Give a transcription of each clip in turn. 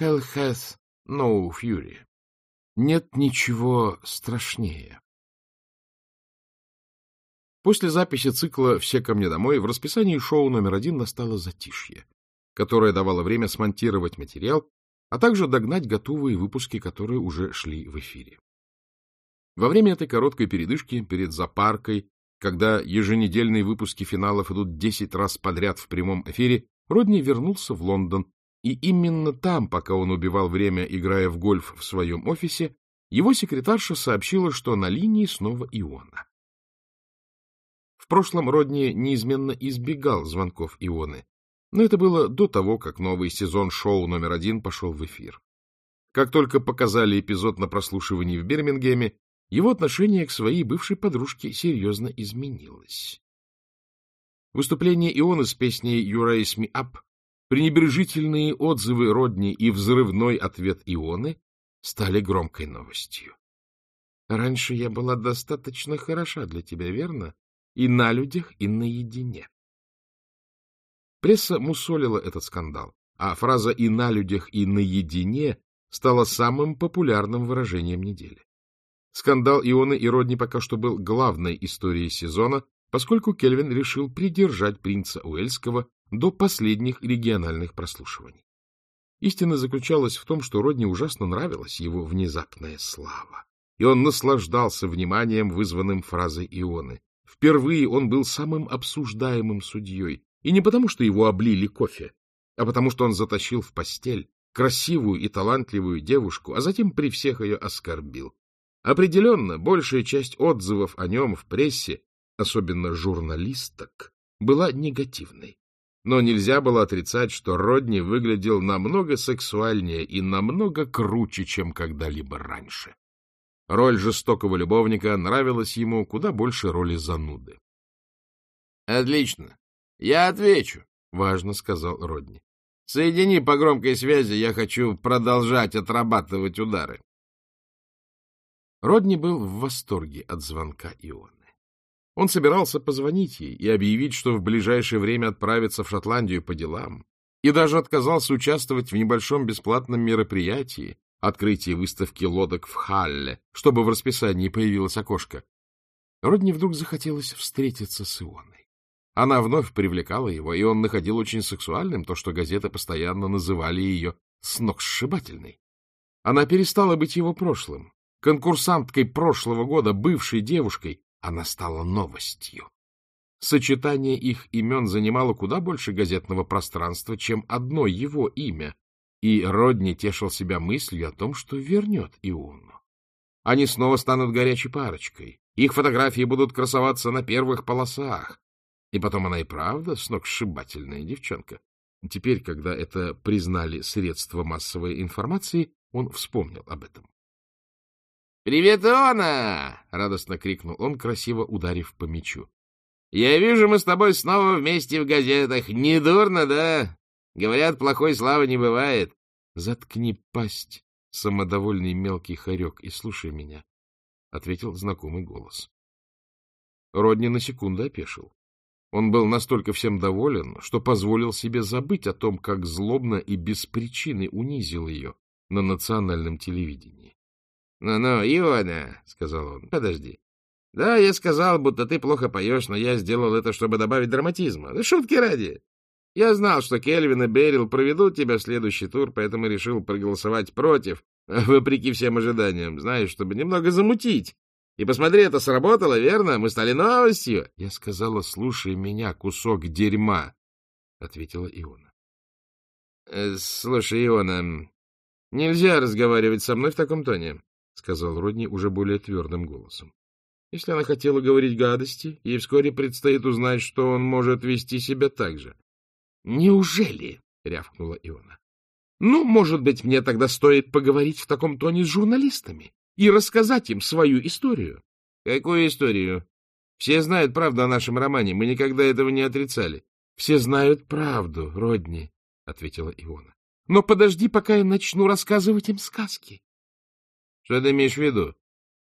Hell has no fury. Нет ничего страшнее. После записи цикла «Все ко мне домой» в расписании шоу номер один настало затишье, которое давало время смонтировать материал, а также догнать готовые выпуски, которые уже шли в эфире. Во время этой короткой передышки перед запаркой, когда еженедельные выпуски финалов идут 10 раз подряд в прямом эфире, Родни вернулся в Лондон, и именно там, пока он убивал время, играя в гольф в своем офисе, его секретарша сообщила, что на линии снова Иона. В прошлом Родни неизменно избегал звонков Ионы, но это было до того, как новый сезон шоу номер один пошел в эфир. Как только показали эпизод на прослушивании в Бирмингеме, его отношение к своей бывшей подружке серьезно изменилось. Выступление Ионы с песней «You Raise Me Up», пренебрежительные отзывы Родни и взрывной ответ Ионы стали громкой новостью. «Раньше я была достаточно хороша для тебя, верно? И на людях, и наедине». Пресса мусолила этот скандал, а фраза «и на людях, и наедине» стала самым популярным выражением недели. Скандал Ионы и Родни пока что был главной историей сезона, поскольку Кельвин решил придержать принца Уэльского до последних региональных прослушиваний. Истина заключалась в том, что Родни ужасно нравилась его внезапная слава, и он наслаждался вниманием, вызванным фразой Ионы. Впервые он был самым обсуждаемым судьей, и не потому, что его облили кофе, а потому, что он затащил в постель красивую и талантливую девушку, а затем при всех ее оскорбил. Определенно, большая часть отзывов о нем в прессе, особенно журналисток, была негативной. Но нельзя было отрицать, что Родни выглядел намного сексуальнее и намного круче, чем когда-либо раньше. Роль жестокого любовника нравилась ему куда больше роли зануды. — Отлично. Я отвечу, — важно сказал Родни. — Соедини по громкой связи, я хочу продолжать отрабатывать удары. Родни был в восторге от звонка Ионы. Он собирался позвонить ей и объявить, что в ближайшее время отправится в Шотландию по делам, и даже отказался участвовать в небольшом бесплатном мероприятии, открытии выставки лодок в Халле, чтобы в расписании появилось окошко. Родни вдруг захотелось встретиться с Ионой. Она вновь привлекала его, и он находил очень сексуальным то, что газеты постоянно называли ее сногсшибательной. Она перестала быть его прошлым, конкурсанткой прошлого года, бывшей девушкой, она стала новостью. Сочетание их имен занимало куда больше газетного пространства, чем одно его имя, и Родни тешил себя мыслью о том, что вернет Иону. Они снова станут горячей парочкой, их фотографии будут красоваться на первых полосах. И потом она и правда сногсшибательная девчонка. Теперь, когда это признали средства массовой информации, он вспомнил об этом. — Привет, Иона! — радостно крикнул он, красиво ударив по мячу. — Я вижу, мы с тобой снова вместе в газетах. Недурно, да? Говорят, плохой славы не бывает. — Заткни пасть, самодовольный мелкий хорек, и слушай меня, — ответил знакомый голос. Родни на секунду опешил. Он был настолько всем доволен, что позволил себе забыть о том, как злобно и без причины унизил ее на национальном телевидении. «Ну-ну, Иона», — сказал он, — «подожди. Да, я сказал, будто ты плохо поешь, но я сделал это, чтобы добавить драматизма. Да шутки ради. Я знал, что Кельвин и Берил проведут тебя в следующий тур, поэтому решил проголосовать против, вопреки всем ожиданиям, знаешь, чтобы немного замутить. И посмотри, это сработало, верно? Мы стали новостью. Я сказала, слушай меня, кусок дерьма, — ответила Иона. «Э, — Слушай, Иона, нельзя разговаривать со мной в таком тоне. — сказал Родни уже более твердым голосом. Если она хотела говорить гадости, ей вскоре предстоит узнать, что он может вести себя так же. — Неужели? — рявкнула Иона. — Ну, может быть, мне тогда стоит поговорить в таком тоне с журналистами и рассказать им свою историю. — Какую историю? Все знают правду о нашем романе, мы никогда этого не отрицали. — Все знают правду, Родни, — ответила Иона. — Но подожди, пока я начну рассказывать им сказки. Что ты имеешь в виду?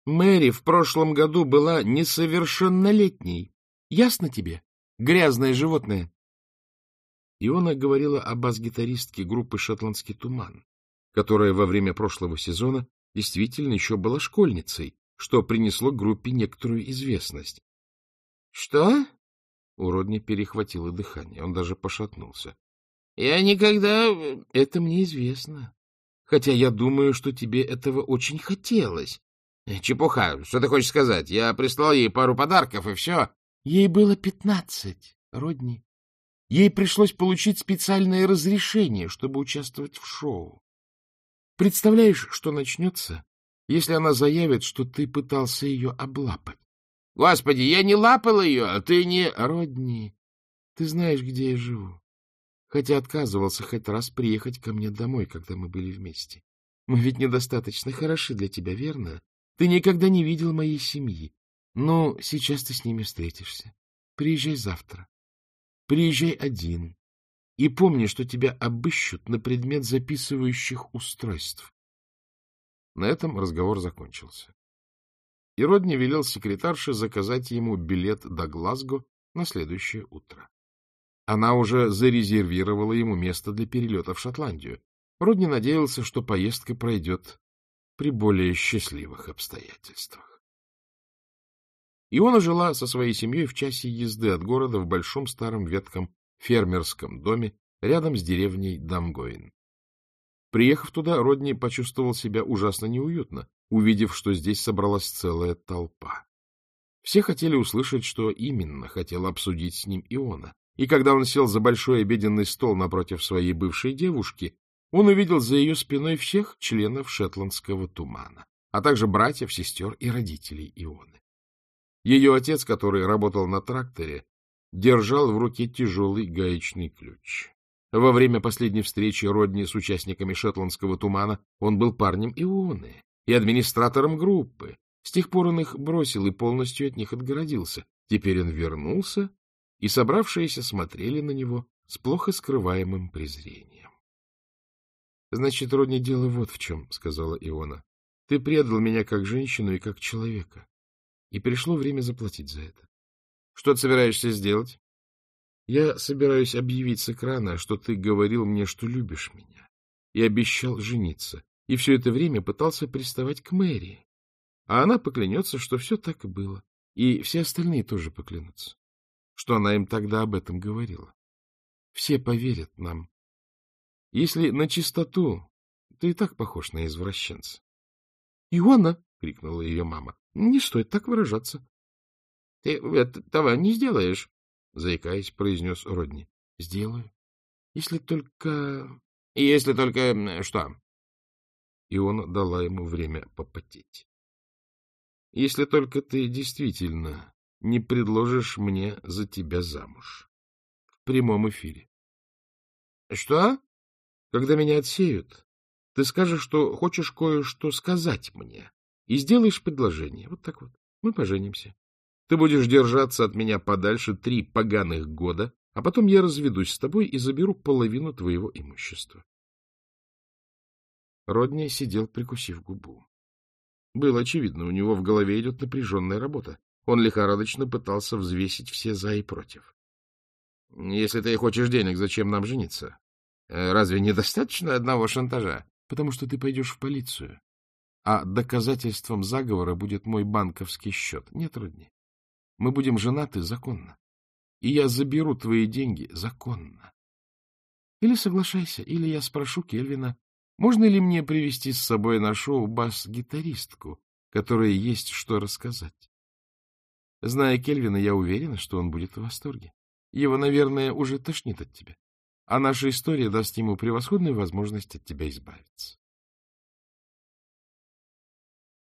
Мэри в прошлом году была несовершеннолетней. Ясно тебе? Грязное животное. Иона говорила о бас-гитаристке группы «Шотландский туман», которая во время прошлого сезона действительно еще была школьницей, что принесло группе некоторую известность. — Что? — у Родни перехватило дыхание, он даже пошатнулся. — Я никогда... — Это мне известно. Хотя я думаю, что тебе этого очень хотелось. — Чепуха, что ты хочешь сказать? Я прислал ей пару подарков, и все. — Ей было пятнадцать, Родни. Ей пришлось получить специальное разрешение, чтобы участвовать в шоу. Представляешь, что начнется, если она заявит, что ты пытался ее облапать? — Господи, я не лапал ее, а ты не... — Родни, ты знаешь, где я живу. Хотя отказывался хоть раз приехать ко мне домой, когда мы были вместе. Мы ведь недостаточно хороши для тебя, верно? Ты никогда не видел моей семьи. Ну, сейчас ты с ними встретишься. Приезжай завтра. Приезжай один. И помни, что тебя обыщут на предмет записывающих устройств. На этом разговор закончился. И Родни велел секретарше заказать ему билет до Глазго на следующее утро. Она уже зарезервировала ему место для перелета в Шотландию. Родни надеялся, что поездка пройдет при более счастливых обстоятельствах. Иона жила со своей семьей в часе езды от города в большом старом ветком фермерском доме рядом с деревней Дамгоин. Приехав туда, Родни почувствовал себя ужасно неуютно, увидев, что здесь собралась целая толпа. Все хотели услышать, что именно хотел обсудить с ним Иона. И когда он сел за большой обеденный стол напротив своей бывшей девушки, он увидел за ее спиной всех членов шетландского тумана, а также братьев, сестер и родителей Ионы. Ее отец, который работал на тракторе, держал в руке тяжелый гаечный ключ. Во время последней встречи Родни с участниками шотландского тумана он был парнем Ионы и администратором группы. С тех пор он их бросил и полностью от них отгородился. Теперь он вернулся, и собравшиеся смотрели на него с плохо скрываемым презрением. — Значит, Родни, дело вот в чем, — сказала Иона. — Ты предал меня как женщину и как человека, и пришло время заплатить за это. — Что ты собираешься сделать? — Я собираюсь объявить с экрана, что ты говорил мне, что любишь меня, и обещал жениться, и все это время пытался приставать к Мэри. А она поклянется, что все так и было, и все остальные тоже поклянутся, что она им тогда об этом говорила. Все поверят нам, если на чистоту, ты и так похож на извращенца. — Иоанна! — крикнула ее мама. — Не стоит так выражаться. — Ты этого не сделаешь, — заикаясь, произнес Родни. — Сделаю. Если только... — Если только... что? И он дала ему время попотеть. — Если только ты действительно не предложишь мне за тебя замуж. В прямом эфире. — Что? Когда меня отсеют, ты скажешь, что хочешь кое-что сказать мне, и сделаешь предложение. Вот так вот. Мы поженимся. Ты будешь держаться от меня подальше три поганых года, а потом я разведусь с тобой и заберу половину твоего имущества. Родни сидел, прикусив губу. Было очевидно, у него в голове идет напряженная работа. Он лихорадочно пытался взвесить все «за» и «против». — Если ты хочешь денег, зачем нам жениться? Э, разве недостаточно одного шантажа? Потому что ты пойдешь в полицию. А доказательством заговора будет мой банковский счет. Нет, родни. Мы будем женаты законно. И я заберу твои деньги законно. Или соглашайся, или я спрошу Кельвина, можно ли мне привести с собой на шоу бас-гитаристку, которой есть что рассказать. Зная Кельвина, я уверена, что он будет в восторге. Его, наверное, уже тошнит от тебя а наша история даст ему превосходную возможность от тебя избавиться.